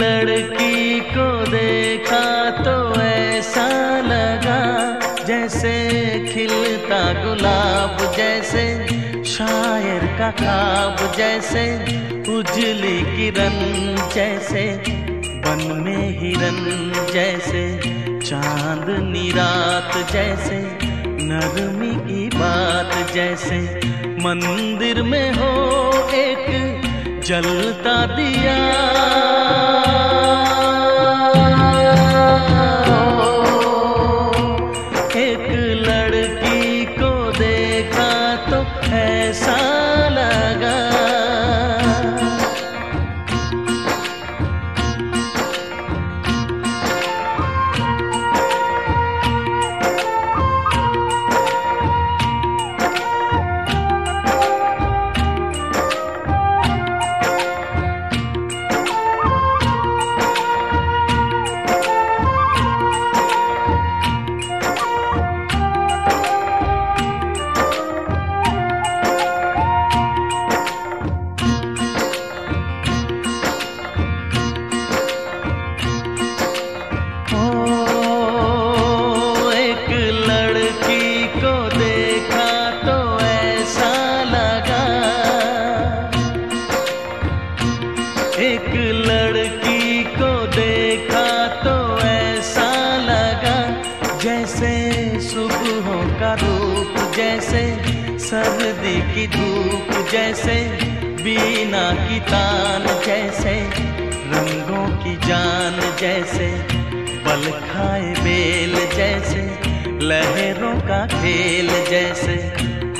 लड़की को देखा तो ऐसा लगा जैसे खिलता गुलाब, जैसे शायर का खाब, जैसे उजली किरण, जैसे बन में हिरन जैसे चाँद निरात जैसे नरमी की बात, जैसे मंदिर में हो एक जलता दिया। सर्दी की धूप जैसे, बीना की तान जैसे, रंगों की जान जैसे, बल खाए बेल जैसे, लहरों का खेल जैसे,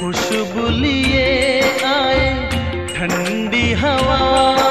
खुशबू लिए आए ठंडी हवा।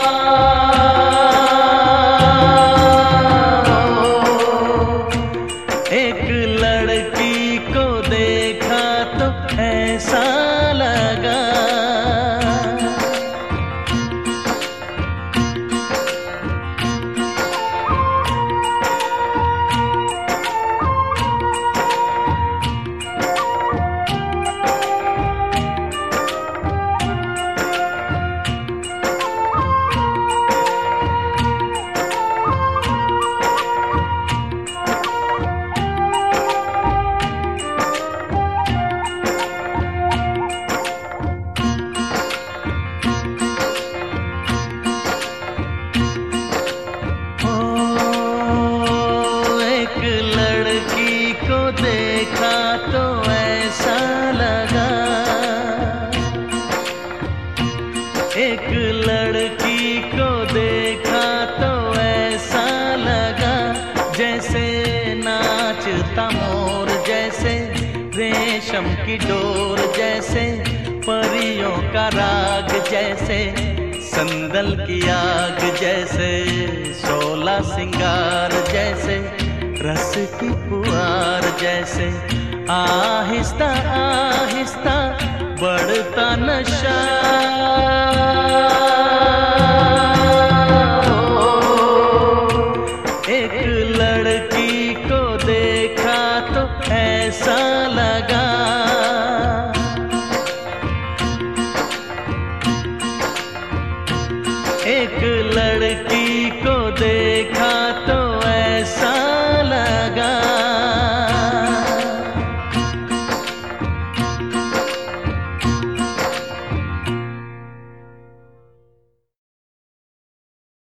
देखा तो ऐसा लगा। एक लड़की को देखा तो ऐसा लगा, जैसे नाचता मोर, जैसे रेशम की डोर, जैसे परियों का राग, जैसे संदल की आग, जैसे सोला सिंगार, जैसे रस की पुआर जैसे आहिस्ता आहिस्ता बढ़ता नशा। एक लड़की को देखा तो ऐसा लगा। एक लड़की को देखा तो